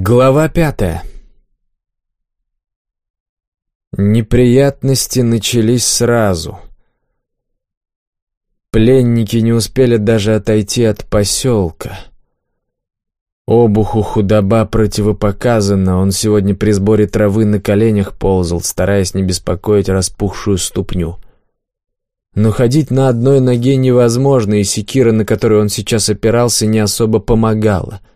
Глава пятая Неприятности начались сразу. Пленники не успели даже отойти от поселка. Обуху худоба противопоказана, он сегодня при сборе травы на коленях ползал, стараясь не беспокоить распухшую ступню. Но ходить на одной ноге невозможно, и секира, на которую он сейчас опирался, не особо помогала —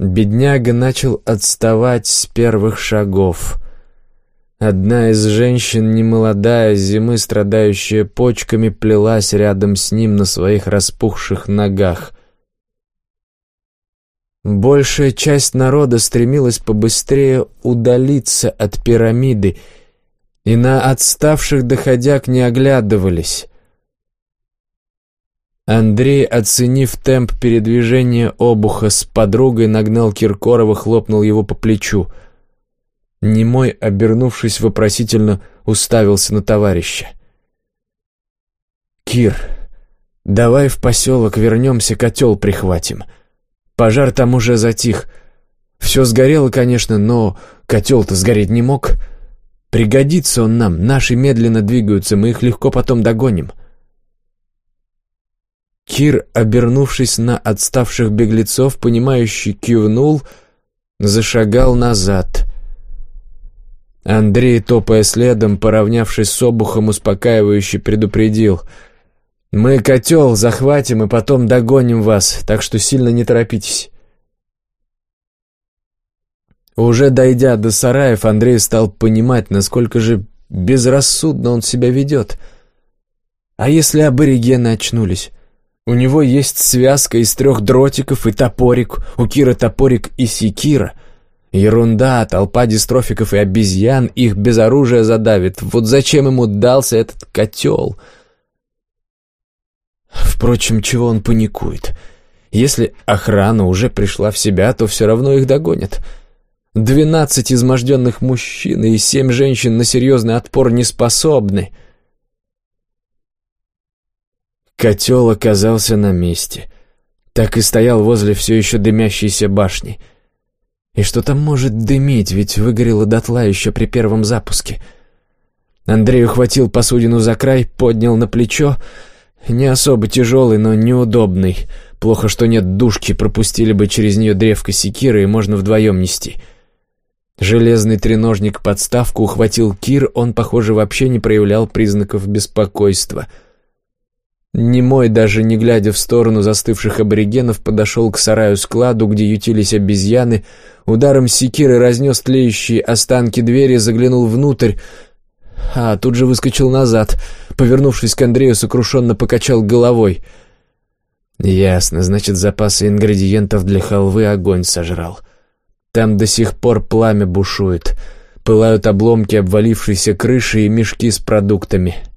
Бедняга начал отставать с первых шагов. Одна из женщин, немолодая, зимы страдающая почками, плелась рядом с ним на своих распухших ногах. Большая часть народа стремилась побыстрее удалиться от пирамиды, и на отставших доходяг не оглядывались. Андрей, оценив темп передвижения обуха с подругой, нагнал Киркорова, хлопнул его по плечу. Немой, обернувшись вопросительно, уставился на товарища. «Кир, давай в поселок вернемся, котел прихватим. Пожар там уже затих. Все сгорело, конечно, но котел-то сгореть не мог. Пригодится он нам, наши медленно двигаются, мы их легко потом догоним». Кир, обернувшись на отставших беглецов, понимающий кивнул, зашагал назад. Андрей, топая следом, поравнявшись с обухом, успокаивающе предупредил. «Мы котел захватим и потом догоним вас, так что сильно не торопитесь». Уже дойдя до сараев, Андрей стал понимать, насколько же безрассудно он себя ведет. А если аборигены очнулись? У него есть связка из трех дротиков и топорик, у Кира топорик и секира. Ерунда, толпа дистрофиков и обезьян их без оружия задавит. Вот зачем ему дался этот котел? Впрочем, чего он паникует? Если охрана уже пришла в себя, то все равно их догонят. Двенадцать изможденных мужчин и семь женщин на серьезный отпор не способны — Котел оказался на месте. Так и стоял возле все еще дымящейся башни. И что там может дымить, ведь выгорело дотла еще при первом запуске. Андрей ухватил посудину за край, поднял на плечо. Не особо тяжелый, но неудобный. Плохо, что нет душки, пропустили бы через нее древко секиры, и можно вдвоем нести. Железный треножник подставку ухватил Кир, он, похоже, вообще не проявлял признаков беспокойства — Немой, даже не глядя в сторону застывших аборигенов, подошел к сараю-складу, где ютились обезьяны, ударом секиры разнес тлеющие останки двери, заглянул внутрь, а тут же выскочил назад, повернувшись к Андрею, сокрушенно покачал головой. «Ясно, значит, запасы ингредиентов для халвы огонь сожрал. Там до сих пор пламя бушует, пылают обломки обвалившейся крыши и мешки с продуктами».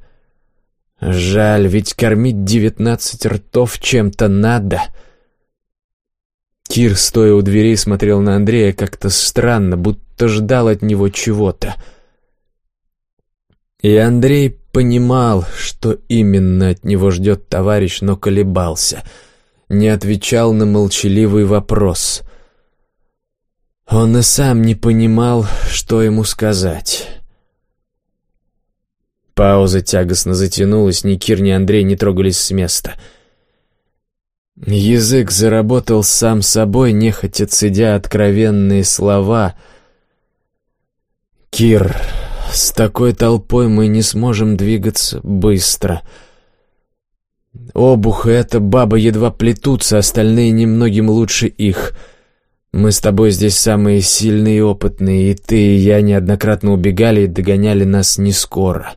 Жаль, ведь кормить девятнадцать ртов чем-то надо. Кир, стоя у дверей, смотрел на Андрея как-то странно, будто ждал от него чего-то. И Андрей понимал, что именно от него ждет товарищ, но колебался, не отвечал на молчаливый вопрос. Он и сам не понимал, что ему сказать. Пауза тягостно затянулась, ни Кир, ни Андрей не трогались с места. Язык заработал сам собой, нехотя цедя откровенные слова. «Кир, с такой толпой мы не сможем двигаться быстро. Обух и эта баба едва плетутся, остальные немногим лучше их». Мы с тобой здесь самые сильные и опытные, и ты, и я неоднократно убегали и догоняли нас не скоро.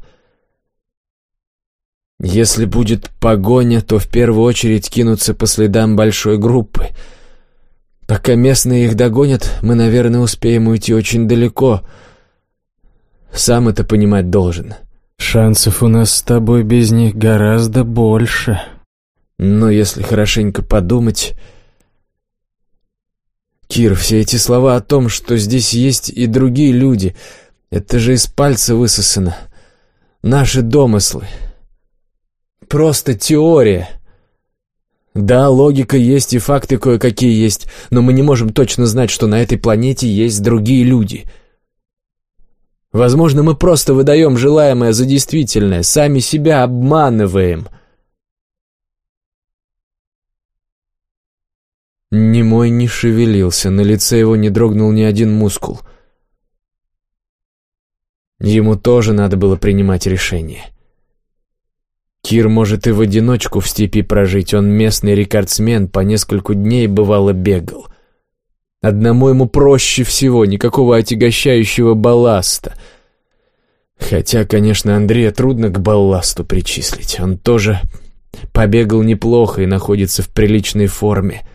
Если будет погоня, то в первую очередь кинутся по следам большой группы. Пока местные их догонят, мы, наверное, успеем уйти очень далеко. Сам это понимать должен. Шансов у нас с тобой без них гораздо больше. Но если хорошенько подумать... Кир, все эти слова о том, что здесь есть и другие люди, это же из пальца высосано. Наши домыслы. Просто теория. Да, логика есть и факты кое-какие есть, но мы не можем точно знать, что на этой планете есть другие люди. Возможно, мы просто выдаем желаемое за действительное, сами себя обманываем. Немой не шевелился, на лице его не дрогнул ни один мускул. Ему тоже надо было принимать решение. Кир может и в одиночку в степи прожить, он местный рекордсмен, по нескольку дней бывало бегал. Одному ему проще всего, никакого отягощающего балласта. Хотя, конечно, Андрея трудно к балласту причислить, он тоже побегал неплохо и находится в приличной форме.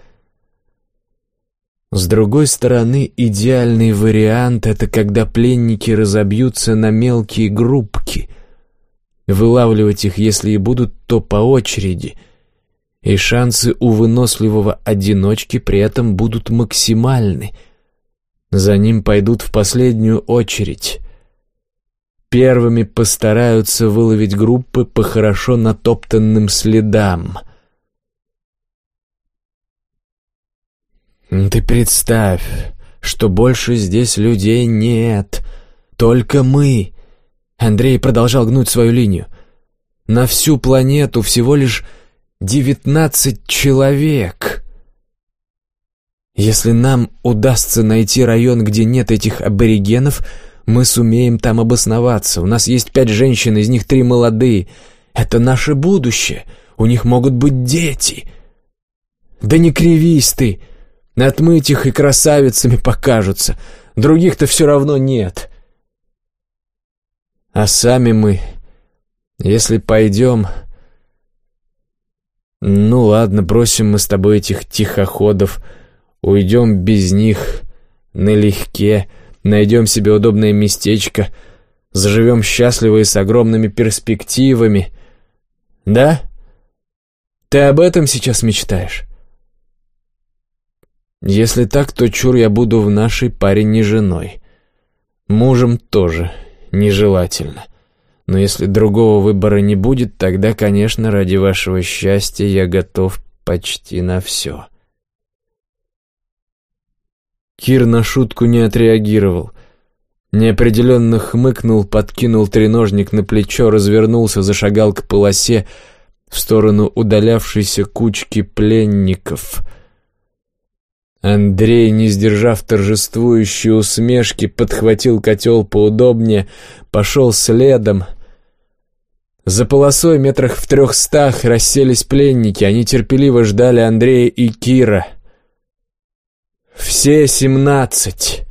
С другой стороны, идеальный вариант — это когда пленники разобьются на мелкие группки. Вылавливать их, если и будут, то по очереди. И шансы у выносливого одиночки при этом будут максимальны. За ним пойдут в последнюю очередь. Первыми постараются выловить группы по хорошо натоптанным следам — «Ты представь, что больше здесь людей нет, только мы!» Андрей продолжал гнуть свою линию. «На всю планету всего лишь девятнадцать человек!» «Если нам удастся найти район, где нет этих аборигенов, мы сумеем там обосноваться. У нас есть пять женщин, из них три молодые. Это наше будущее. У них могут быть дети!» «Да не кривись ты!» Отмыть их и красавицами покажутся. Других-то все равно нет. А сами мы, если пойдем... Ну ладно, бросим мы с тобой этих тихоходов, уйдем без них налегке, найдем себе удобное местечко, заживем счастливо и с огромными перспективами. Да? Ты об этом сейчас мечтаешь? Если так, то чур я буду в нашей паре не женой. Мужем тоже нежелательно. Но если другого выбора не будет, тогда, конечно, ради вашего счастья я готов почти на все. Кир на шутку не отреагировал. Неопределенно хмыкнул, подкинул треножник на плечо, развернулся, зашагал к полосе в сторону удалявшейся кучки пленников — Андрей, не сдержав торжествующей усмешки, подхватил котел поудобнее, пошел следом. За полосой метрах в трехстах расселись пленники, они терпеливо ждали Андрея и Кира. Все семнадцать.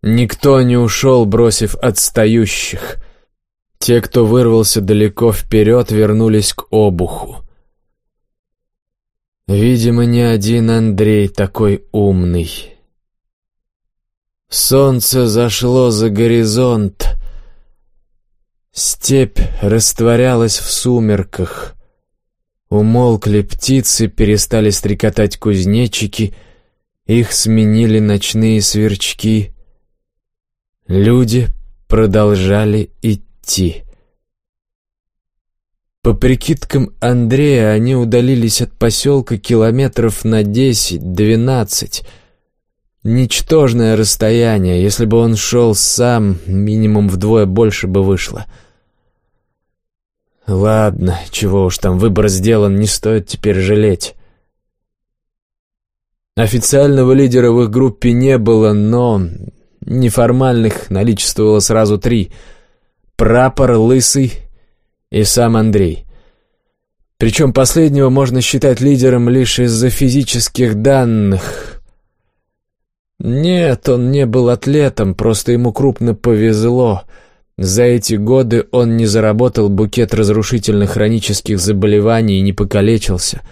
Никто не ушел, бросив отстающих. Те, кто вырвался далеко вперед, вернулись к обуху. Видимо, не один Андрей такой умный. Солнце зашло за горизонт. Степь растворялась в сумерках. Умолкли птицы, перестали стрекотать кузнечики, их сменили ночные сверчки. Люди продолжали идти. По прикидкам Андрея, они удалились от поселка километров на десять-двенадцать. Ничтожное расстояние, если бы он шел сам, минимум вдвое больше бы вышло. Ладно, чего уж там, выбор сделан, не стоит теперь жалеть. Официального лидера в их группе не было, но неформальных наличествовало сразу три. Прапор, Лысый и сам Андрей. Причем последнего можно считать лидером лишь из-за физических данных. Нет, он не был атлетом, просто ему крупно повезло. За эти годы он не заработал букет разрушительных хронических заболеваний и не покалечился.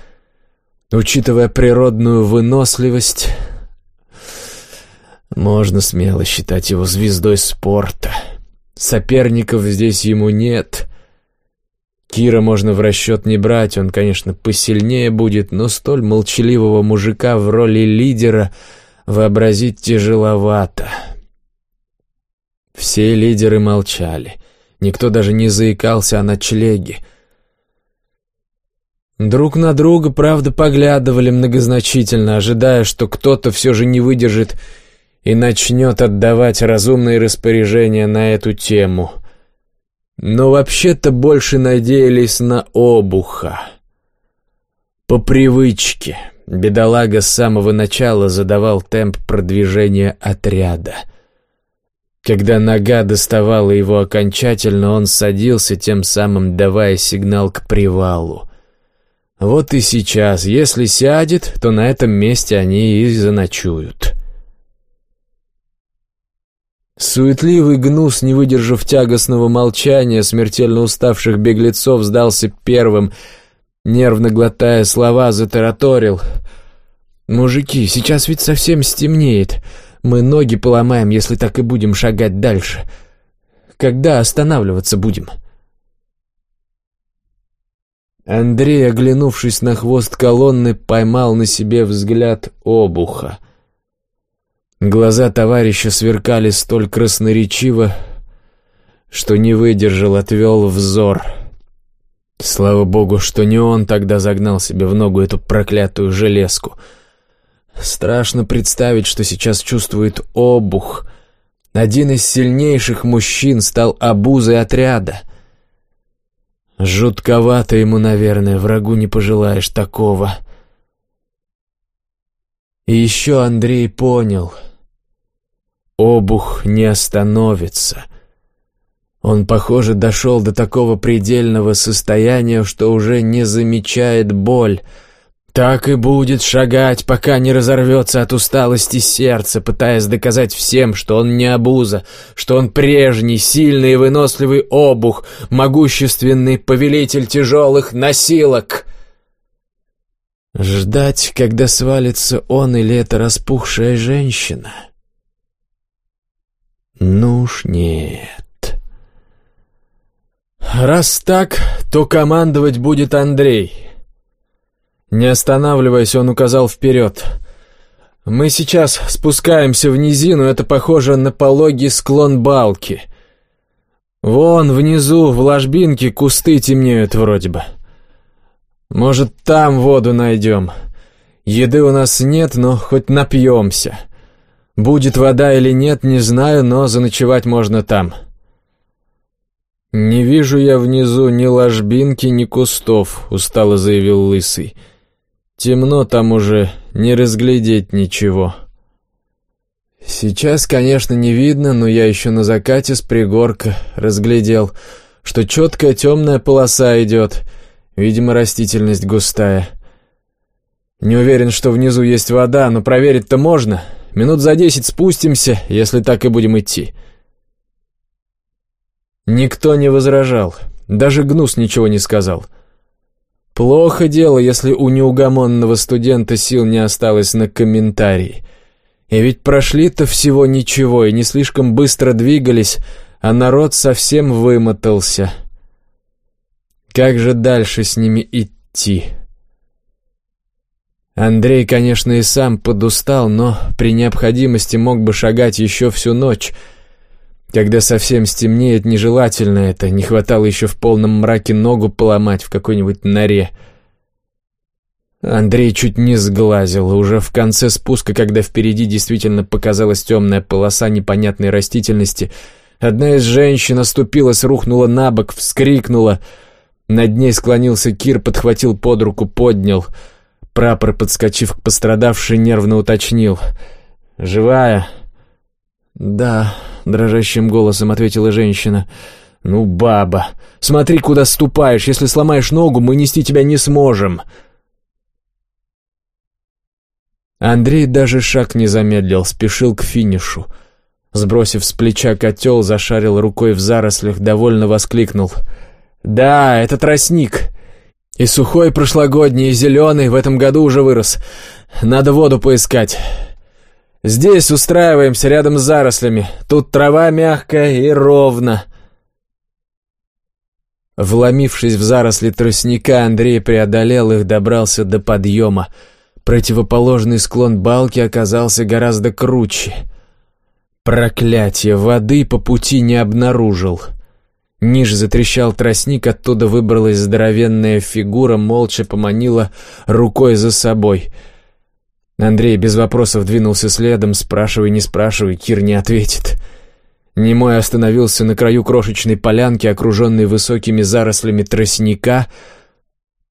Учитывая природную выносливость, можно смело считать его звездой спорта. Соперников здесь ему нет, Кира можно в расчет не брать, он, конечно, посильнее будет, но столь молчаливого мужика в роли лидера вообразить тяжеловато. Все лидеры молчали. Никто даже не заикался о ночлеге. Друг на друга, правда, поглядывали многозначительно, ожидая, что кто-то все же не выдержит и начнет отдавать разумные распоряжения на эту тему. Но вообще-то больше надеялись на обуха. По привычке бедолага с самого начала задавал темп продвижения отряда. Когда нога доставала его окончательно, он садился, тем самым давая сигнал к привалу. Вот и сейчас, если сядет, то на этом месте они и заночуют. Суетливый гнус, не выдержав тягостного молчания смертельно уставших беглецов, сдался первым, нервно глотая слова, затараторил. «Мужики, сейчас ведь совсем стемнеет. Мы ноги поломаем, если так и будем шагать дальше. Когда останавливаться будем?» Андрей, оглянувшись на хвост колонны, поймал на себе взгляд обуха — Глаза товарища сверкали столь красноречиво, что не выдержал, отвел взор. Слава богу, что не он тогда загнал себе в ногу эту проклятую железку. Страшно представить, что сейчас чувствует обух. Один из сильнейших мужчин стал обузой отряда. Жутковато ему, наверное, врагу не пожелаешь такого. И еще Андрей понял — Обух не остановится. Он, похоже, дошел до такого предельного состояния, что уже не замечает боль. Так и будет шагать, пока не разорвется от усталости сердце, пытаясь доказать всем, что он не обуза, что он прежний, сильный и выносливый обух, могущественный повелитель тяжелых носилок. Ждать, когда свалится он или эта распухшая женщина — ну уж нет. Раз так, то командовать будет Андрей. Не останавливаясь, он указал вперед. Мы сейчас спускаемся в низину, это похоже на пологий склон балки. Вон внизу, в ложбинке, кусты темнеют вроде бы. Может, там воду найдем. Еды у нас нет, но хоть напьемся. — Будет вода или нет, не знаю, но заночевать можно там. «Не вижу я внизу ни ложбинки, ни кустов», — устало заявил Лысый. «Темно там уже, не разглядеть ничего». Сейчас, конечно, не видно, но я еще на закате с пригорка разглядел, что четкая темная полоса идет, видимо, растительность густая. Не уверен, что внизу есть вода, но проверить-то можно. Минут за десять спустимся, если так и будем идти». Никто не возражал, даже Гнус ничего не сказал. Плохо дело, если у неугомонного студента сил не осталось на комментарий. И ведь прошли-то всего ничего и не слишком быстро двигались, а народ совсем вымотался. Как же дальше с ними идти?» Андрей, конечно, и сам подустал, но при необходимости мог бы шагать еще всю ночь. Когда совсем стемнеет, нежелательно это, не хватало еще в полном мраке ногу поломать в какой-нибудь норе. Андрей чуть не сглазил, уже в конце спуска, когда впереди действительно показалась темная полоса непонятной растительности, одна из женщин оступилась, рухнула на бок, вскрикнула. Над ней склонился Кир, подхватил под руку, поднял — Прапор, подскочив к пострадавшей, нервно уточнил. «Живая?» «Да», — дрожащим голосом ответила женщина. «Ну, баба, смотри, куда ступаешь. Если сломаешь ногу, мы нести тебя не сможем». Андрей даже шаг не замедлил, спешил к финишу. Сбросив с плеча котел, зашарил рукой в зарослях, довольно воскликнул. «Да, это тростник. И сухой прошлогодний, и зеленый в этом году уже вырос. Надо воду поискать. Здесь устраиваемся рядом с зарослями. Тут трава мягкая и ровно. Вломившись в заросли тростника, Андрей преодолел их, добрался до подъема. Противоположный склон балки оказался гораздо круче. Проклятие, воды по пути не обнаружил. — Ниже затрещал тростник, оттуда выбралась здоровенная фигура, молча поманила рукой за собой. Андрей без вопросов двинулся следом, спрашивай, не спрашивай, Кир не ответит. Немой остановился на краю крошечной полянки, окруженной высокими зарослями тростника,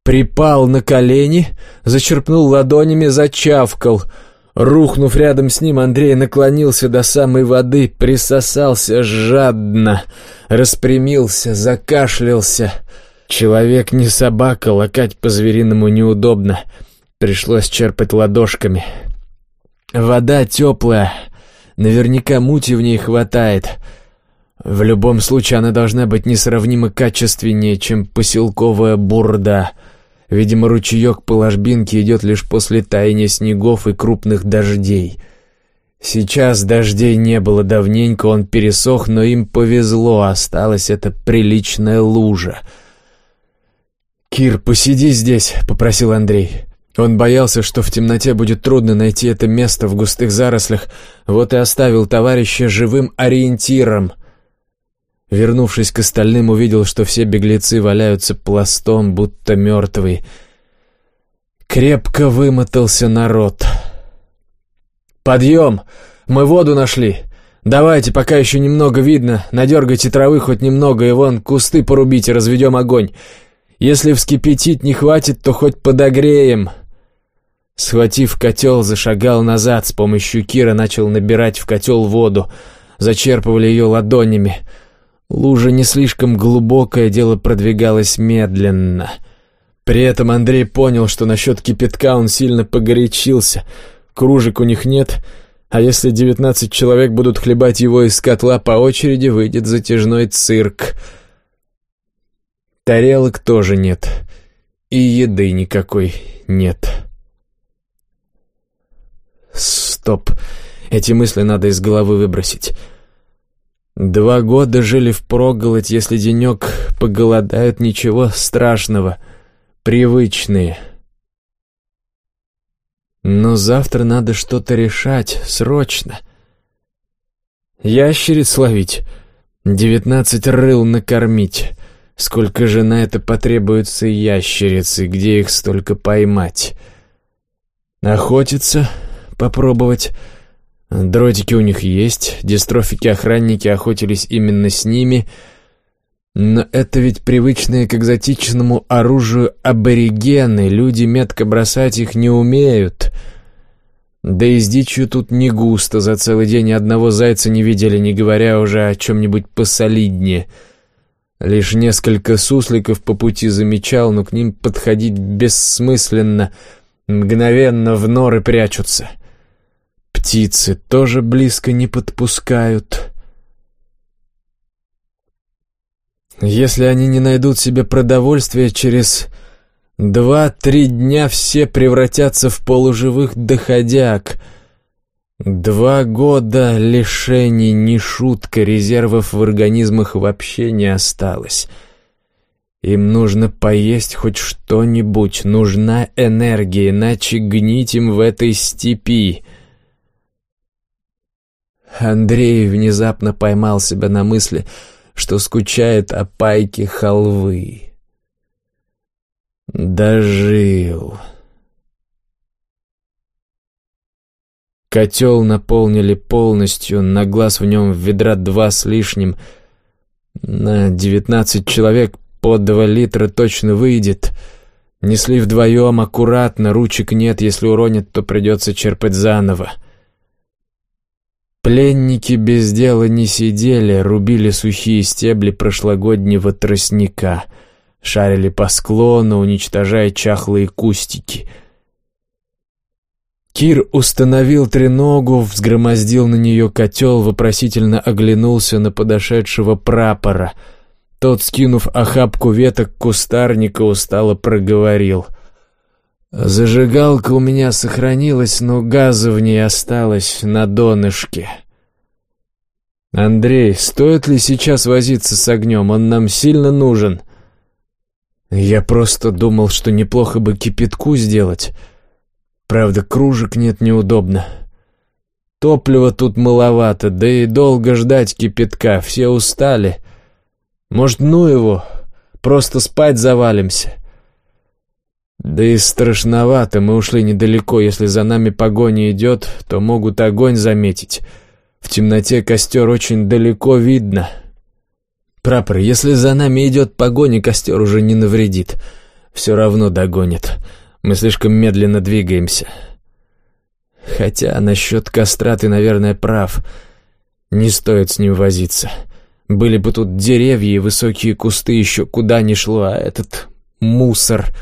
припал на колени, зачерпнул ладонями, зачавкал — Рухнув рядом с ним, Андрей наклонился до самой воды, присосался жадно, распрямился, закашлялся. Человек не собака, лакать по-звериному неудобно. Пришлось черпать ладошками. Вода теплая, наверняка мути в ней хватает. В любом случае она должна быть несравнимо качественнее, чем поселковая бурда — Видимо, ручеек по ложбинке идет лишь после таяния снегов и крупных дождей. Сейчас дождей не было давненько, он пересох, но им повезло, осталась эта приличная лужа. «Кир, посиди здесь», — попросил Андрей. Он боялся, что в темноте будет трудно найти это место в густых зарослях, вот и оставил товарища живым ориентиром. Вернувшись к остальным, увидел, что все беглецы валяются пластом, будто мертвые. Крепко вымотался народ. «Подъем! Мы воду нашли! Давайте, пока еще немного видно, надергайте травы хоть немного, и вон кусты порубите, разведем огонь. Если вскипятить не хватит, то хоть подогреем!» Схватив котел, зашагал назад, с помощью Кира начал набирать в котел воду. Зачерпывали ее ладонями — Лужа не слишком глубокое, дело продвигалось медленно. При этом Андрей понял, что насчет кипятка он сильно погорячился. Кружек у них нет, а если девятнадцать человек будут хлебать его из котла по очереди, выйдет затяжной цирк. Тарелок тоже нет, и еды никакой нет. Стоп, эти мысли надо из головы выбросить. Два года жили впроголодь, если денек поголодают, ничего страшного. Привычные. Но завтра надо что-то решать, срочно. Ящериц ловить, девятнадцать рыл накормить. Сколько же на это потребуется ящерицы, где их столько поймать? Охотиться, попробовать... Дротики у них есть, дистрофики-охранники охотились именно с ними, но это ведь привычные к экзотичному оружию аборигены, люди метко бросать их не умеют. Да и с дичью тут не густо, за целый день ни одного зайца не видели, не говоря уже о чем-нибудь посолиднее. Лишь несколько сусликов по пути замечал, но к ним подходить бессмысленно, мгновенно в норы прячутся. — Птицы тоже близко не подпускают. Если они не найдут себе продовольствия, через два-три дня все превратятся в полуживых доходяг. Два года лишений не шутка, резервов в организмах вообще не осталось. Им нужно поесть хоть что-нибудь, нужна энергия, иначе гнить им в этой степи. Андрей внезапно поймал себя на мысли, что скучает о пайке халвы. Дожил. Котел наполнили полностью, на глаз в нем ведра два с лишним. На девятнадцать человек по два литра точно выйдет. Несли вдвоем аккуратно, ручек нет, если уронят, то придется черпать заново. Пленники без дела не сидели, рубили сухие стебли прошлогоднего тростника, шарили по склону, уничтожая чахлые кустики. Кир установил треногу, взгромоздил на нее котел, вопросительно оглянулся на подошедшего прапора. Тот, скинув охапку веток кустарника, устало проговорил — Зажигалка у меня сохранилась, но газа в ней осталось на донышке. Андрей, стоит ли сейчас возиться с огнем? Он нам сильно нужен. Я просто думал, что неплохо бы кипятку сделать. Правда, кружек нет неудобно. Топлива тут маловато, да и долго ждать кипятка, все устали. Может, ну его, просто спать завалимся. Да и страшновато, мы ушли недалеко, если за нами погоня идет, то могут огонь заметить. В темноте костер очень далеко видно. Прапор, если за нами идет погоня, костер уже не навредит. Все равно догонит. Мы слишком медленно двигаемся. Хотя насчет костра ты, наверное, прав. Не стоит с ним возиться. Были бы тут деревья и высокие кусты, еще куда ни шло, а этот мусор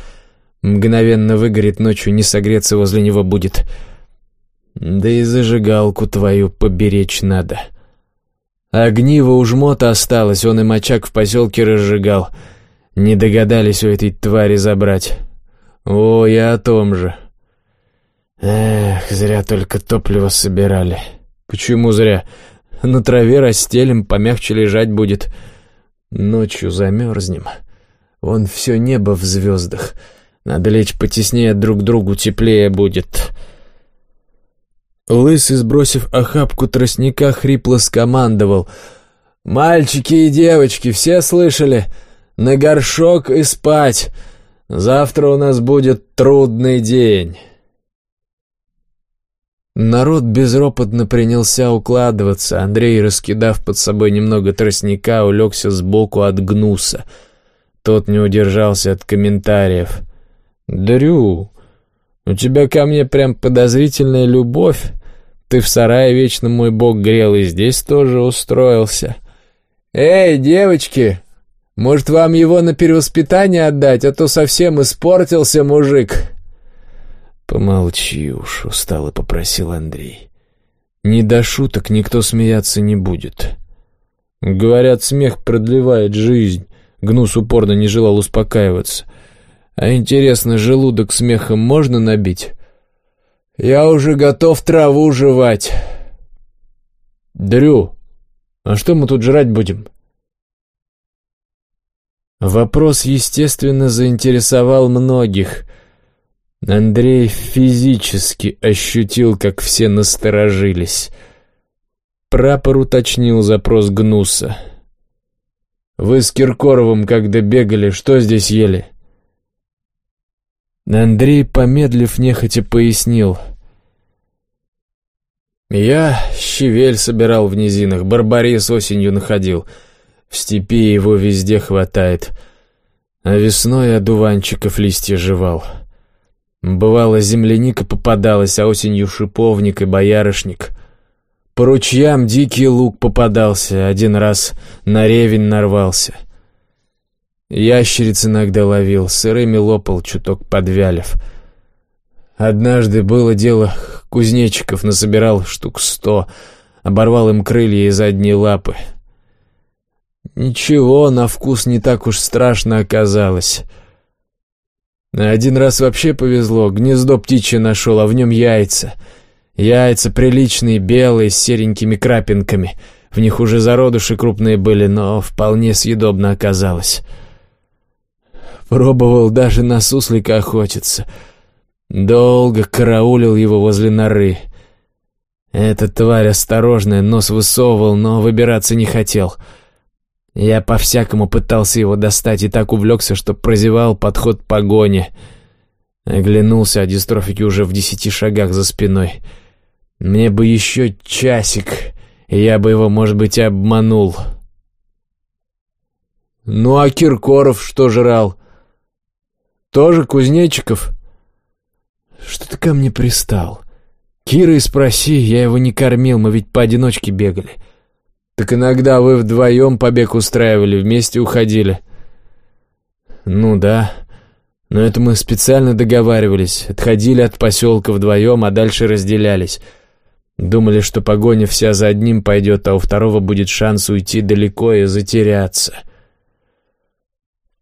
мгновенно выгорит ночью, не согреться возле него будет. Да и зажигалку твою поберечь надо. Огниво у жмота осталось, он и мочак в поселке разжигал. Не догадались у этой твари забрать. О, я о том же. Эх, зря только топливо собирали. Почему зря? На траве расстелим, помягче лежать будет. Ночью замерзнем. Вон все небо в звездах. Надо лечь потеснее друг другу, теплее будет. Лысый, сбросив охапку тростника, хрипло скомандовал. «Мальчики и девочки, все слышали? На горшок и спать. Завтра у нас будет трудный день». Народ безропотно принялся укладываться. Андрей, раскидав под собой немного тростника, улегся сбоку от гнуса. Тот не удержался от комментариев. «Дрю, у тебя ко мне прям подозрительная любовь. Ты в сарае вечно мой бог грел и здесь тоже устроился. Эй, девочки, может, вам его на перевоспитание отдать, а то совсем испортился мужик?» «Помолчи уж», — устало попросил Андрей. «Не до шуток никто смеяться не будет. Говорят, смех продлевает жизнь». Гнус упорно не желал успокаиваться. «А интересно, желудок смехом можно набить?» «Я уже готов траву жевать». «Дрю, а что мы тут жрать будем?» Вопрос, естественно, заинтересовал многих — Андрей физически ощутил, как все насторожились. Прапор уточнил запрос Гнуса. «Вы с Киркоровым, когда бегали, что здесь ели?» Андрей, помедлив, нехотя пояснил. «Я щавель собирал в низинах, барбарис осенью находил. В степи его везде хватает, а весной одуванчиков листья жевал». Бывало, земляника попадалась, а осенью шиповник и боярышник. По ручьям дикий лук попадался, один раз на ревень нарвался. Ящериц иногда ловил, сырыми лопал, чуток подвялив. Однажды было дело, кузнечиков насобирал штук сто, оборвал им крылья и задние лапы. Ничего, на вкус не так уж страшно оказалось. Один раз вообще повезло, гнездо птичье нашел, а в нем яйца. Яйца приличные, белые, с серенькими крапинками. В них уже зародыши крупные были, но вполне съедобно оказалось. Пробовал даже на суслика охотиться. Долго караулил его возле норы. Эта тварь осторожная, нос высовывал, но выбираться не хотел — я по-всякому пытался его достать и так увлекся, что прозевал подход погони. Оглянулся, а дистрофики уже в десяти шагах за спиной. Мне бы еще часик, я бы его, может быть, обманул. «Ну а Киркоров что жрал? Тоже Кузнечиков?» «Что ты ко мне пристал? Кира и спроси, я его не кормил, мы ведь поодиночке бегали». Так иногда вы вдвоем побег устраивали, вместе уходили. Ну да, но это мы специально договаривались. Отходили от поселка вдвоем, а дальше разделялись. Думали, что погоня вся за одним пойдет, а у второго будет шанс уйти далеко и затеряться.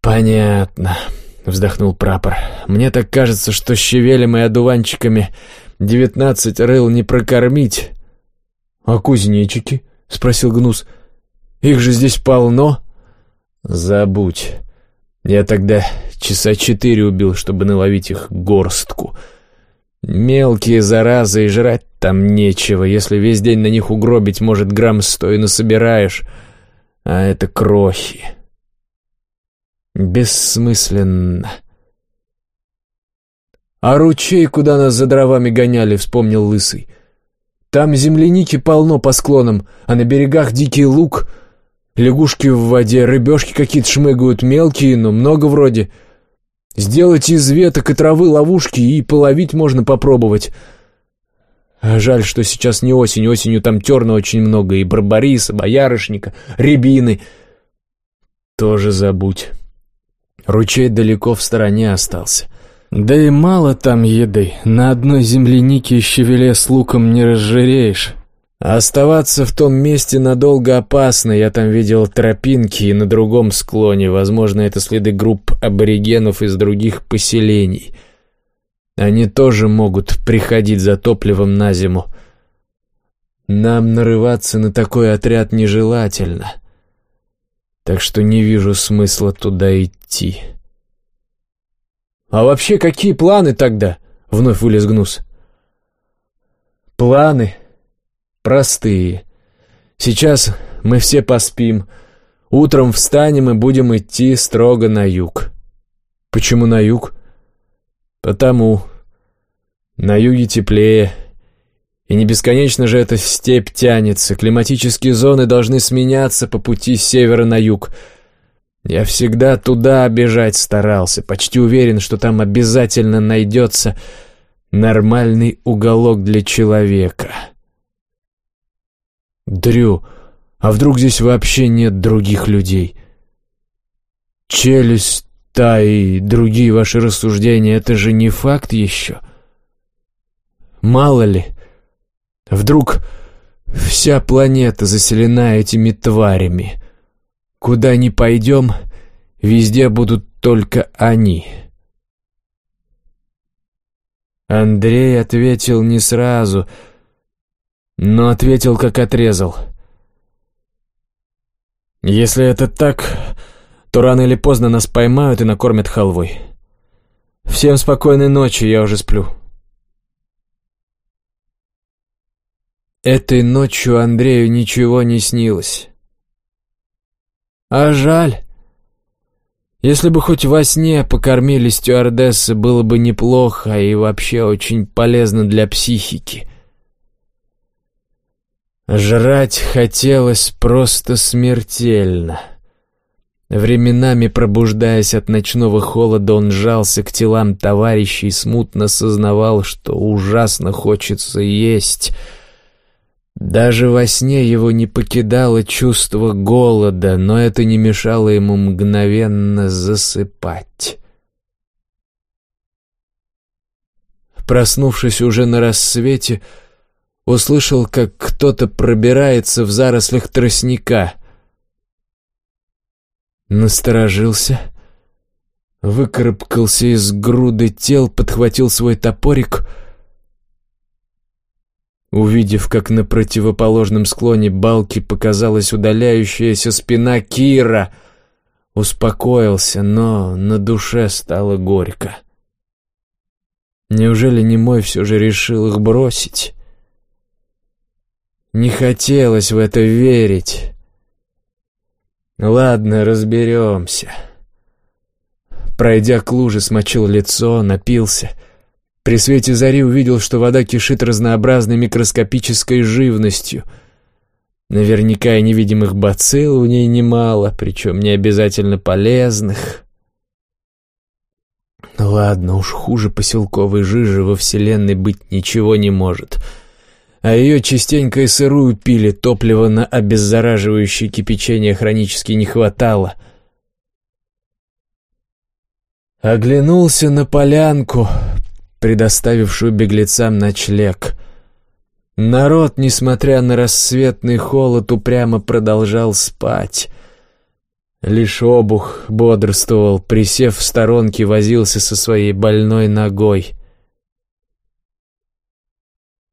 «Понятно», — вздохнул прапор. «Мне так кажется, что щавелем и одуванчиками девятнадцать рыл не прокормить». «А кузнечики?» — спросил Гнус. «Их же здесь полно». «Забудь. Я тогда часа четыре убил, чтобы наловить их горстку. Мелкие заразы и жрать там нечего. Если весь день на них угробить, может, грамм сто и насобираешь. А это крохи. Бессмысленно. «А ручей, куда нас за дровами гоняли?» — вспомнил Лысый. «Там земляники полно по склонам, а на берегах дикий лук, лягушки в воде, рыбешки какие-то шмыгают, мелкие, но много вроде. Сделать из веток и травы ловушки и половить можно попробовать. А жаль, что сейчас не осень, осенью там терна очень много, и барбариса, боярышника, рябины. Тоже забудь. Ручей далеко в стороне остался». Да и мало там еды, на одной землянике и щавеле с луком не разжиреешь. оставаться в том месте надолго опасно, я там видел тропинки и на другом склоне, возможно, это следы групп аборигенов из других поселений. Они тоже могут приходить за топливом на зиму. Нам нарываться на такой отряд нежелательно, так что не вижу смысла туда идти». «А вообще какие планы тогда?» — вновь вылез Гнус. «Планы простые. Сейчас мы все поспим. Утром встанем и будем идти строго на юг». «Почему на юг?» «Потому. На юге теплее». И не бесконечно же эта степь тянется. Климатические зоны должны сменяться по пути с севера на юг. Я всегда туда бежать старался, почти уверен, что там обязательно найдется нормальный уголок для человека. Дрю, а вдруг здесь вообще нет других людей? Челюсть, та и другие ваши рассуждения — это же не факт еще. Мало ли, вдруг вся планета заселена этими тварями — Куда ни пойдем, везде будут только они. Андрей ответил не сразу, но ответил, как отрезал. «Если это так, то рано или поздно нас поймают и накормят халвой. Всем спокойной ночи, я уже сплю». Этой ночью Андрею ничего не снилось. А жаль. Если бы хоть во сне покормили стюардессы, было бы неплохо и вообще очень полезно для психики. Жрать хотелось просто смертельно. Временами, пробуждаясь от ночного холода, он жался к телам товарищей и смутно сознавал, что ужасно хочется есть — даже во сне его не покидало чувство голода, но это не мешало ему мгновенно засыпать. Проснувшись уже на рассвете, услышал, как кто-то пробирается в зарослях тростника. Насторожился, выкарабкался из груды тел, подхватил свой топорик — Увидев, как на противоположном склоне балки показалась удаляющаяся спина Кира, успокоился, но на душе стало горько. Неужели немой все же решил их бросить? Не хотелось в это верить. Ладно, разберемся. Пройдя к луже, смочил лицо, напился — при свете зари увидел, что вода кишит разнообразной микроскопической живностью. Наверняка и невидимых бацилл в ней немало, причем не обязательно полезных. Ладно, уж хуже поселковой жижи во Вселенной быть ничего не может. А ее частенько и сырую пили, топлива на обеззараживающее кипячение хронически не хватало. Оглянулся на полянку, предоставившую беглецам ночлег. Народ, несмотря на рассветный холод, упрямо продолжал спать. Лишь обух бодрствовал, присев в сторонке, возился со своей больной ногой.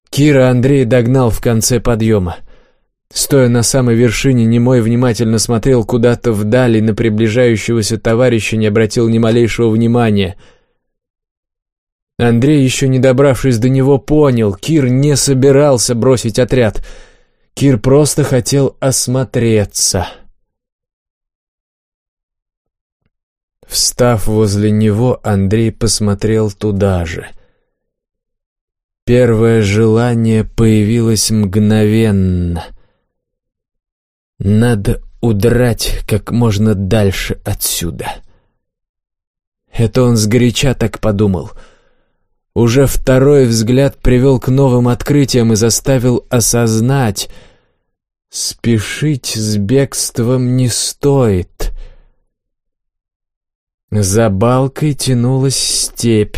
Кира Андрей догнал в конце подъема. Стоя на самой вершине, немой внимательно смотрел куда-то вдали, на приближающегося товарища не обратил ни малейшего внимания — Андрей, еще не добравшись до него, понял, Кир не собирался бросить отряд. Кир просто хотел осмотреться. Встав возле него, Андрей посмотрел туда же. Первое желание появилось мгновенно. Надо удрать как можно дальше отсюда. Это он сгоряча так подумал. Уже второй взгляд привел к новым открытиям и заставил осознать, спешить с бегством не стоит. За балкой тянулась степь.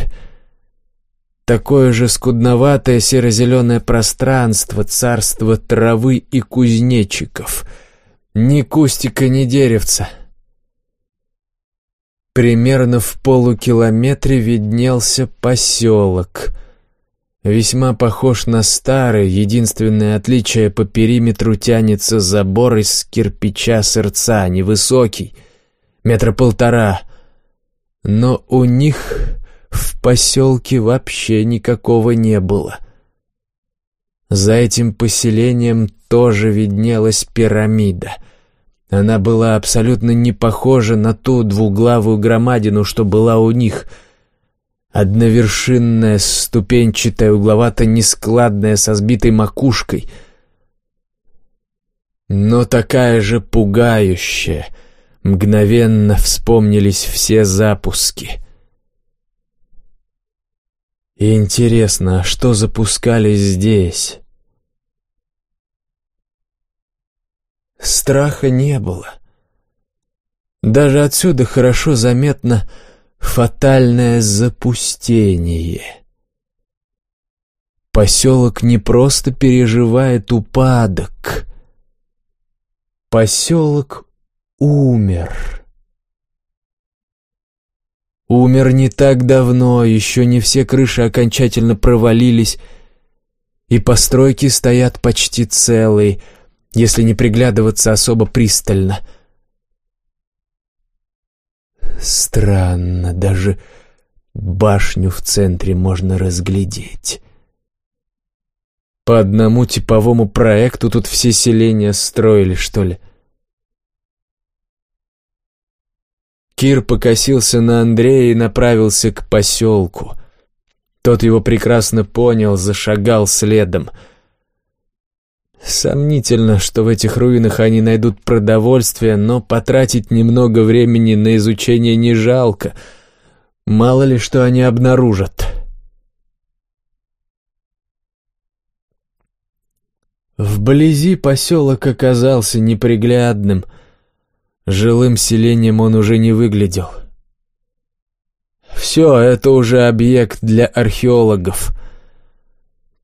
Такое же скудноватое серо-зеленое пространство, царство травы и кузнечиков. Ни кустика, ни деревца. Примерно в полукилометре виднелся поселок. Весьма похож на старый, единственное отличие по периметру тянется забор из кирпича сырца, невысокий, метра полтора. Но у них в поселке вообще никакого не было. За этим поселением тоже виднелась пирамида — она была абсолютно не похожа на ту двуглавую громадину, что была у них. Одновершинная, ступенчатая, угловато-нескладная, со сбитой макушкой. Но такая же пугающая. Мгновенно вспомнились все запуски. Интересно, а что запускали здесь? Страха не было. Даже отсюда хорошо заметно фатальное запустение. Поселок не просто переживает упадок. Поселок умер. Умер не так давно, еще не все крыши окончательно провалились, и постройки стоят почти целые — если не приглядываться особо пристально. Странно, даже башню в центре можно разглядеть. По одному типовому проекту тут все селения строили, что ли? Кир покосился на Андрея и направился к поселку. Тот его прекрасно понял, зашагал следом — Сомнительно, что в этих руинах они найдут продовольствие, но потратить немного времени на изучение не жалко. Мало ли что они обнаружат. Вблизи поселок оказался неприглядным. Жилым селением он уже не выглядел. Все, это уже объект для археологов —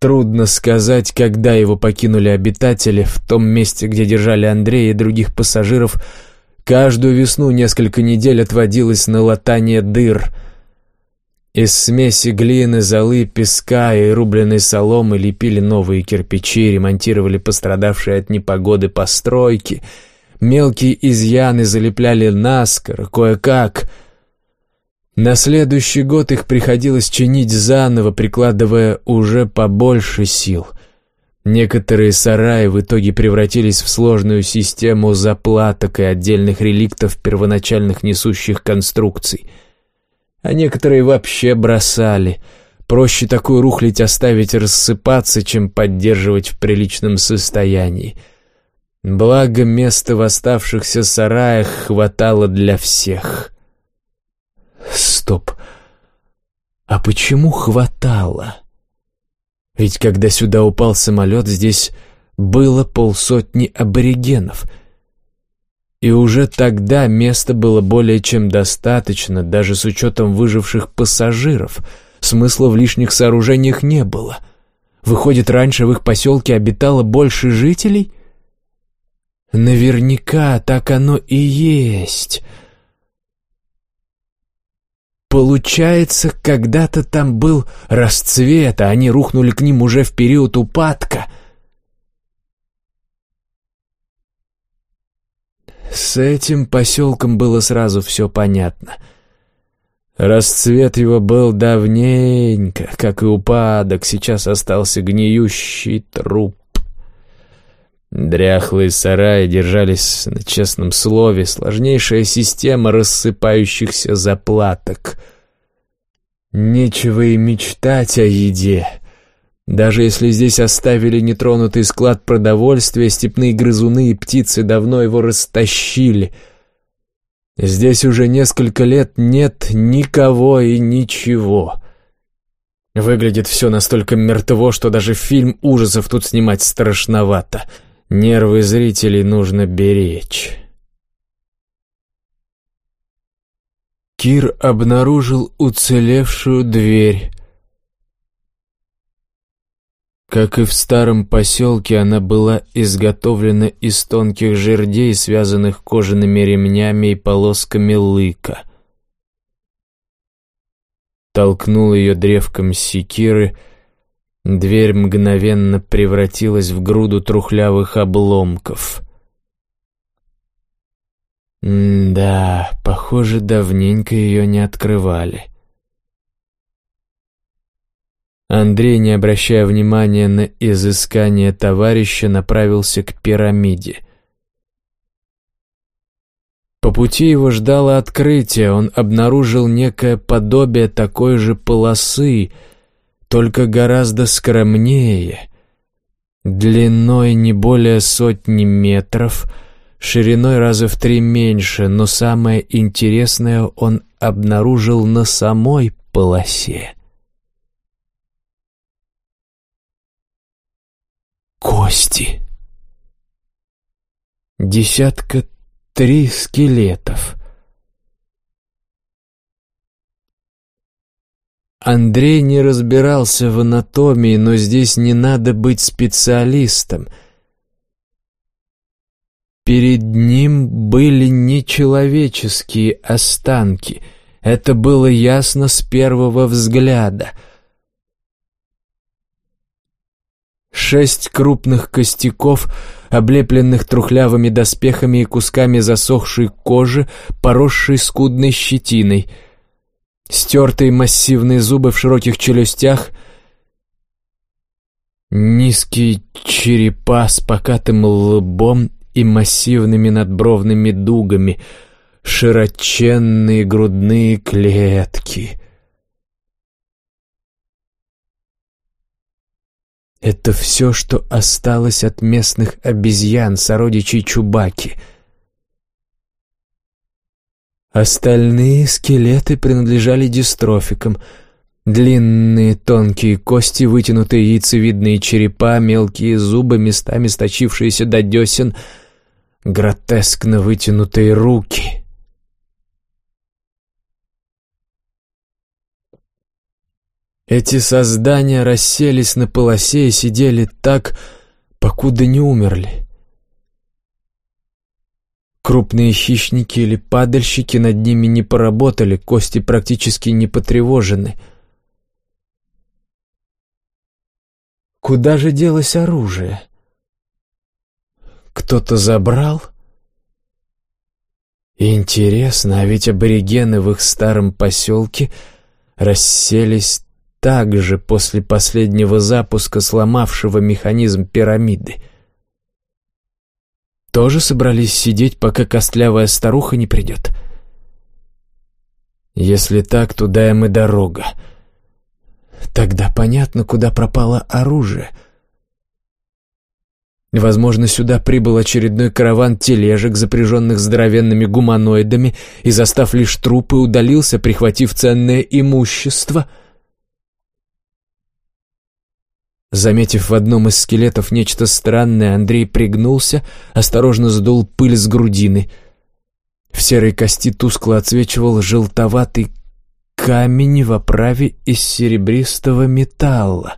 Трудно сказать, когда его покинули обитатели, в том месте, где держали Андрея и других пассажиров. Каждую весну несколько недель отводилось на латание дыр. Из смеси глины, золы, песка и рубленой соломы лепили новые кирпичи, ремонтировали пострадавшие от непогоды постройки. Мелкие изъяны залепляли наскоро, кое-как — на следующий год их приходилось чинить заново, прикладывая уже побольше сил. Некоторые сараи в итоге превратились в сложную систему заплаток и отдельных реликтов первоначальных несущих конструкций. А некоторые вообще бросали. Проще такую рухлить оставить рассыпаться, чем поддерживать в приличном состоянии. Благо, места в оставшихся сараях хватало для всех. Стоп. А почему хватало? Ведь когда сюда упал самолет, здесь было полсотни аборигенов. И уже тогда места было более чем достаточно, даже с учетом выживших пассажиров. Смысла в лишних сооружениях не было. Выходит, раньше в их поселке обитало больше жителей? Наверняка так оно и есть. Получается, когда-то там был расцвет, а они рухнули к ним уже в период упадка. С этим поселком было сразу все понятно. Расцвет его был давненько, как и упадок, сейчас остался гниющий труп. Дряхлые сараи держались на честном слове, сложнейшая система рассыпающихся заплаток. Нечего и мечтать о еде. Даже если здесь оставили нетронутый склад продовольствия, степные грызуны и птицы давно его растащили. Здесь уже несколько лет нет никого и ничего. Выглядит все настолько мертво, что даже фильм ужасов тут снимать страшновато — Нервы зрителей нужно беречь. Кир обнаружил уцелевшую дверь. Как и в старом поселке, она была изготовлена из тонких жердей, связанных кожаными ремнями и полосками лыка. Толкнул ее древком секиры — Дверь мгновенно превратилась в груду трухлявых обломков. да, похоже, давненько ее не открывали. Андрей, не обращая внимания на изыскание товарища, направился к пирамиде. По пути его ждало открытие, он обнаружил некое подобие такой же полосы — только гораздо скромнее, длиной не более сотни метров, шириной раза в три меньше, но самое интересное он обнаружил на самой полосе. Кости. Десятка три скелетов — Андрей не разбирался в анатомии, но здесь не надо быть специалистом. Перед ним были нечеловеческие останки. Это было ясно с первого взгляда. Шесть крупных костяков, облепленных трухлявыми доспехами и кусками засохшей кожи, поросшей скудной щетиной — стертые массивные зубы в широких челюстях, низкие черепа с покатым лбом и массивными надбровными дугами, широченные грудные клетки. Это все, что осталось от местных обезьян, сородичей Чубаки — Остальные скелеты принадлежали дистрофикам. Длинные тонкие кости, вытянутые яйцевидные черепа, мелкие зубы, местами сточившиеся до десен, гротескно вытянутые руки. Эти создания расселись на полосе и сидели так, покуда не умерли. Крупные хищники или падальщики над ними не поработали, кости практически не потревожены. Куда же делось оружие? Кто-то забрал? Интересно, а ведь аборигены в их старом поселке расселись так же после последнего запуска, сломавшего механизм пирамиды — тоже собрались сидеть, пока костлявая старуха не придет? Если так, туда им и дорога. Тогда понятно, куда пропало оружие. Возможно, сюда прибыл очередной караван тележек, запряженных здоровенными гуманоидами, и, застав лишь трупы, удалился, прихватив ценное имущество — Заметив в одном из скелетов нечто странное, Андрей пригнулся, осторожно сдул пыль с грудины. В серой кости тускло отсвечивал желтоватый камень в оправе из серебристого металла.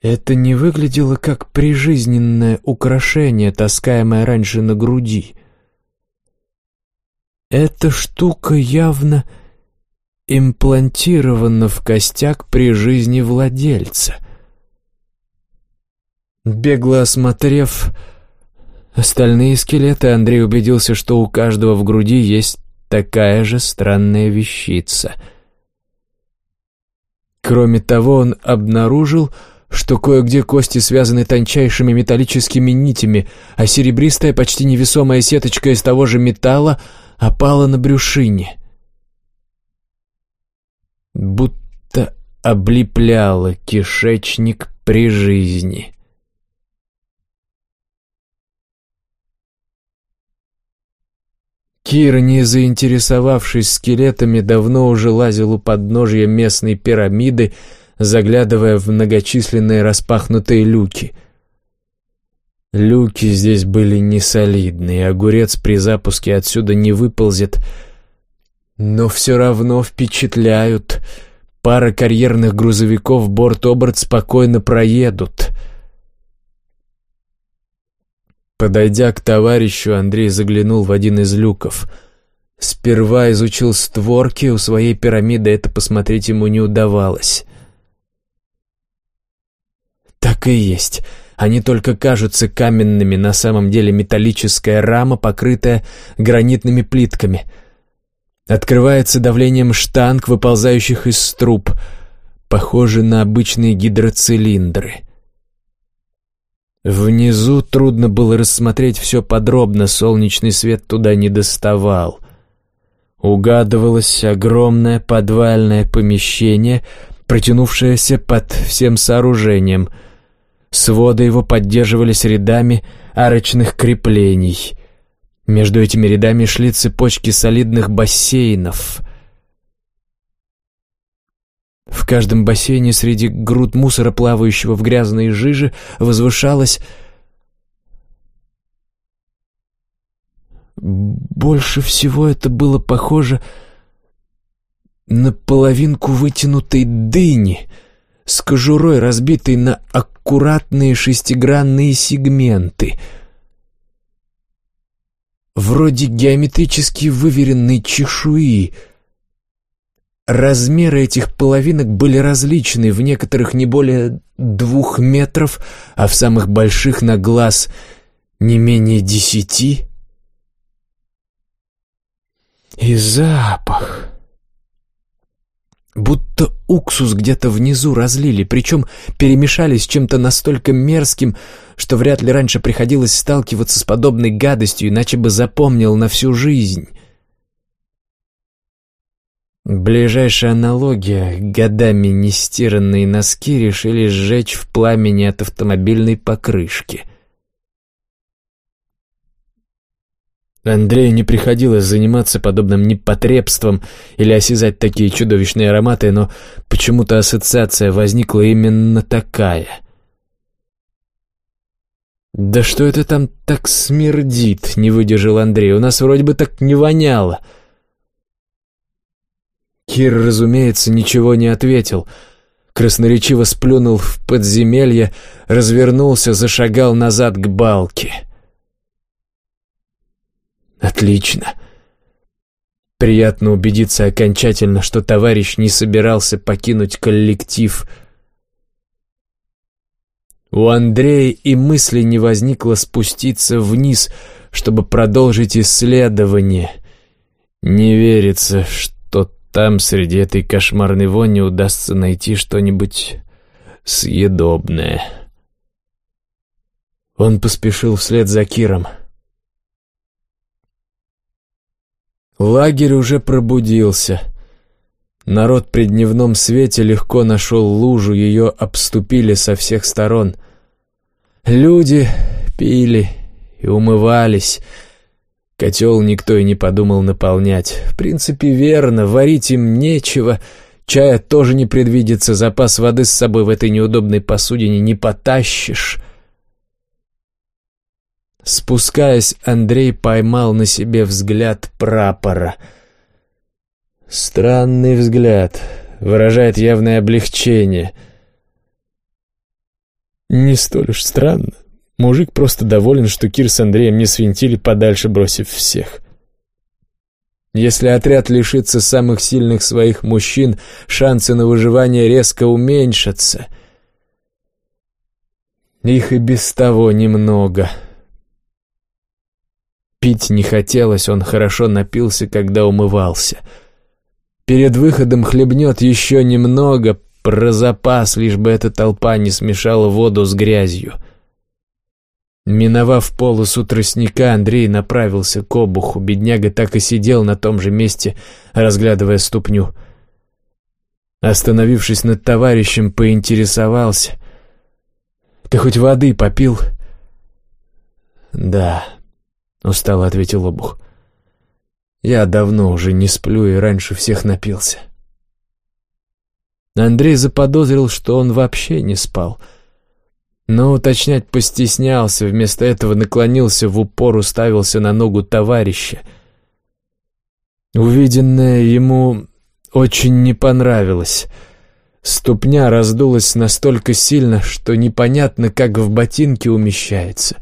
Это не выглядело как прижизненное украшение, таскаемое раньше на груди. Эта штука явно имплантировано в костяк при жизни владельца. Бегло осмотрев остальные скелеты, Андрей убедился, что у каждого в груди есть такая же странная вещица. Кроме того, он обнаружил что кое-где кости связаны тончайшими металлическими нитями, а серебристая, почти невесомая сеточка из того же металла опала на брюшине. Будто облепляла кишечник при жизни. Кир, не заинтересовавшись скелетами, давно уже лазил у подножья местной пирамиды, заглядывая в многочисленные распахнутые люки. Люки здесь были несолидные, огурец при запуске отсюда не выползет, но все равно впечатляют. Пара карьерных грузовиков борт-оборот спокойно проедут. Подойдя к товарищу, Андрей заглянул в один из люков. Сперва изучил створки, у своей пирамиды это посмотреть ему не удавалось. Так и есть. Они только кажутся каменными, на самом деле металлическая рама, покрытая гранитными плитками. Открывается давлением штанг, выползающих из труб, похоже на обычные гидроцилиндры. Внизу трудно было рассмотреть все подробно, солнечный свет туда не доставал. Угадывалось огромное подвальное помещение, протянувшееся под всем сооружением — Своды его поддерживались рядами арочных креплений. Между этими рядами шли цепочки солидных бассейнов. В каждом бассейне среди груд мусора, плавающего в грязной жиже, возвышалась Больше всего это было похоже на половинку вытянутой дыни с кожурой, разбитой на аккуратные шестигранные сегменты. Вроде геометрически выверенной чешуи. Размеры этих половинок были различны, в некоторых не более двух метров, а в самых больших на глаз не менее десяти. И запах будто уксус где-то внизу разлили, причем перемешались с чем-то настолько мерзким, что вряд ли раньше приходилось сталкиваться с подобной гадостью, иначе бы запомнил на всю жизнь. Ближайшая аналогия — годами нестиранные носки решили сжечь в пламени от автомобильной покрышки. Андрею не приходилось заниматься подобным непотребством или осязать такие чудовищные ароматы, но почему-то ассоциация возникла именно такая. «Да что это там так смердит?» — не выдержал Андрей. «У нас вроде бы так не воняло». Кир, разумеется, ничего не ответил. Красноречиво сплюнул в подземелье, развернулся, зашагал назад к балке. Отлично. Приятно убедиться окончательно, что товарищ не собирался покинуть коллектив. У Андрея и мысли не возникло спуститься вниз, чтобы продолжить исследование. Не верится, что там среди этой кошмарной вони удастся найти что-нибудь съедобное. Он поспешил вслед за Киром. — Лагерь уже пробудился. Народ при дневном свете легко нашел лужу, ее обступили со всех сторон. Люди пили и умывались. Котел никто и не подумал наполнять. В принципе, верно, варить им нечего, чая тоже не предвидится, запас воды с собой в этой неудобной посудине не потащишь. Спускаясь, Андрей поймал на себе взгляд прапора. Странный взгляд, выражает явное облегчение. Не столь уж странно. Мужик просто доволен, что Кир с Андреем не свинтили подальше, бросив всех. Если отряд лишится самых сильных своих мужчин, шансы на выживание резко уменьшатся. Их и без того немного — Пить не хотелось, он хорошо напился, когда умывался. Перед выходом хлебнет еще немного, про запас, лишь бы эта толпа не смешала воду с грязью. Миновав полосу тростника, Андрей направился к обуху. Бедняга так и сидел на том же месте, разглядывая ступню. Остановившись над товарищем, поинтересовался. «Ты хоть воды попил?» «Да», — устало ответил обух. «Я давно уже не сплю и раньше всех напился». Андрей заподозрил, что он вообще не спал — но уточнять постеснялся, вместо этого наклонился в упор, уставился на ногу товарища. Увиденное ему очень не понравилось. Ступня раздулась настолько сильно, что непонятно, как в ботинке умещается.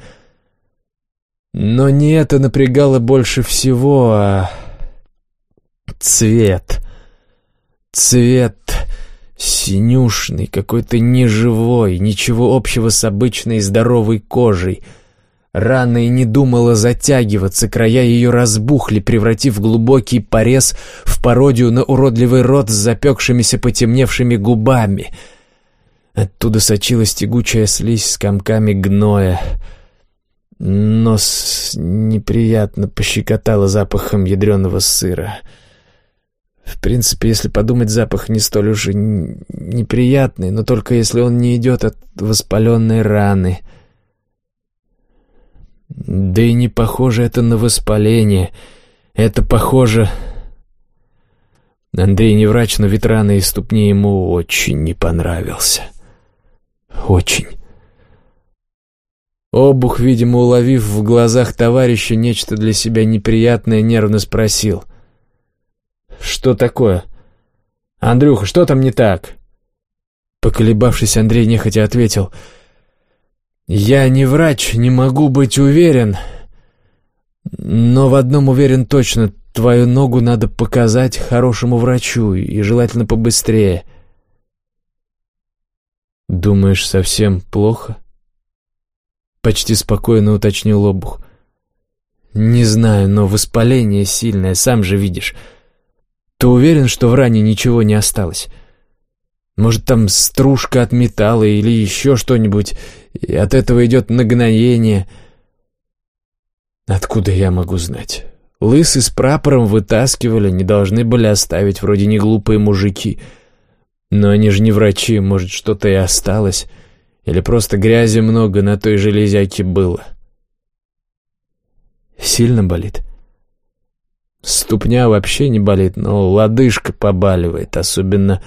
Но не это напрягало больше всего, а цвет. Цвет Синюшный, какой-то неживой, ничего общего с обычной здоровой кожей. Рана и не думала затягиваться, края ее разбухли, превратив глубокий порез в пародию на уродливый рот с запекшимися потемневшими губами. Оттуда сочилась тягучая слизь с комками гноя. Нос неприятно пощекотало запахом ядреного сыра — в принципе, если подумать, запах не столь уж и неприятный, но только если он не идет от воспаленной раны. Да и не похоже это на воспаление. Это похоже... Андрей не врач, но вид и ступни ему очень не понравился. Очень. Обух, видимо, уловив в глазах товарища нечто для себя неприятное, нервно спросил — «Что такое?» «Андрюха, что там не так?» Поколебавшись, Андрей нехотя ответил. «Я не врач, не могу быть уверен, но в одном уверен точно, твою ногу надо показать хорошему врачу, и желательно побыстрее». «Думаешь, совсем плохо?» Почти спокойно уточнил Обух. «Не знаю, но воспаление сильное, сам же видишь». Ты уверен, что в ране ничего не осталось? Может, там стружка от металла или еще что-нибудь, и от этого идет нагноение? Откуда я могу знать? Лысы с прапором вытаскивали, не должны были оставить, вроде не глупые мужики. Но они же не врачи, может, что-то и осталось. Или просто грязи много на той железяке было. Сильно болит? Ступня вообще не болит, но лодыжка побаливает, особенно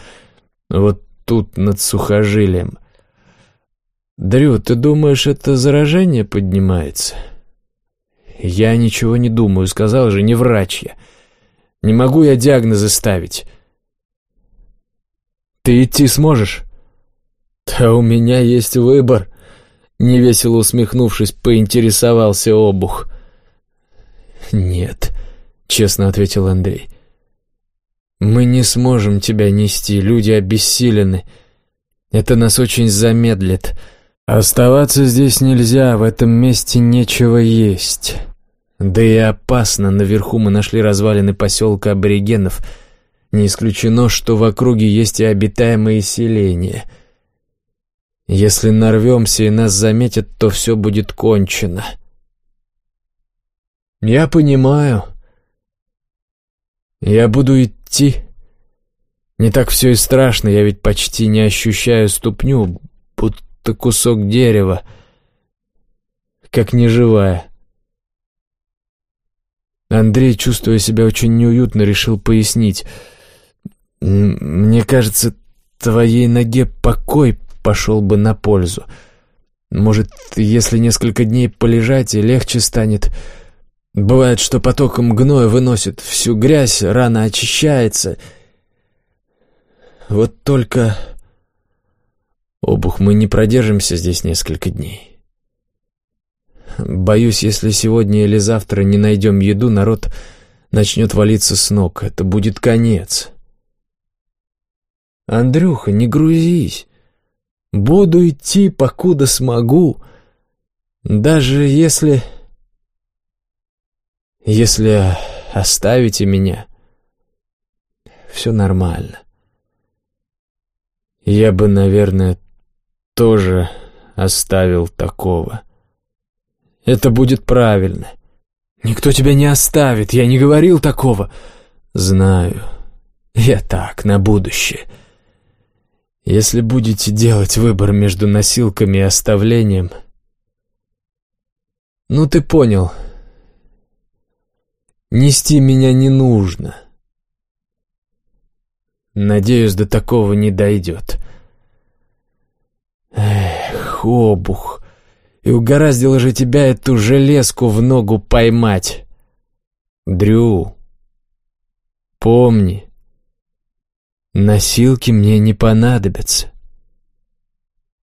вот тут над сухожилием. Дрю, ты думаешь, это заражение поднимается? Я ничего не думаю, сказал же, не врач я. Не могу я диагнозы ставить. Ты идти сможешь? Да у меня есть выбор. Невесело усмехнувшись, поинтересовался обух. Нет, честно ответил Андрей. «Мы не сможем тебя нести, люди обессилены. Это нас очень замедлит. Оставаться здесь нельзя, в этом месте нечего есть. Да и опасно, наверху мы нашли развалины поселка аборигенов. Не исключено, что в округе есть и обитаемые селения. Если нарвемся и нас заметят, то все будет кончено». «Я понимаю», я буду идти. Не так все и страшно, я ведь почти не ощущаю ступню, будто кусок дерева, как неживая. Андрей, чувствуя себя очень неуютно, решил пояснить. «Мне кажется, твоей ноге покой пошел бы на пользу. Может, если несколько дней полежать, и легче станет...» Бывает, что потоком гноя выносит всю грязь, рана очищается. Вот только... Обух, мы не продержимся здесь несколько дней. Боюсь, если сегодня или завтра не найдем еду, народ начнет валиться с ног. Это будет конец. Андрюха, не грузись. Буду идти, покуда смогу. Даже если... Если оставите меня, все нормально. Я бы, наверное, тоже оставил такого. Это будет правильно. Никто тебя не оставит, я не говорил такого. Знаю. Я так, на будущее. Если будете делать выбор между носилками и оставлением... Ну, ты понял. Нести меня не нужно. Надеюсь, до такого не дойдет. Эх, обух. И угораздило же тебя эту железку в ногу поймать. Дрю, помни, носилки мне не понадобятся.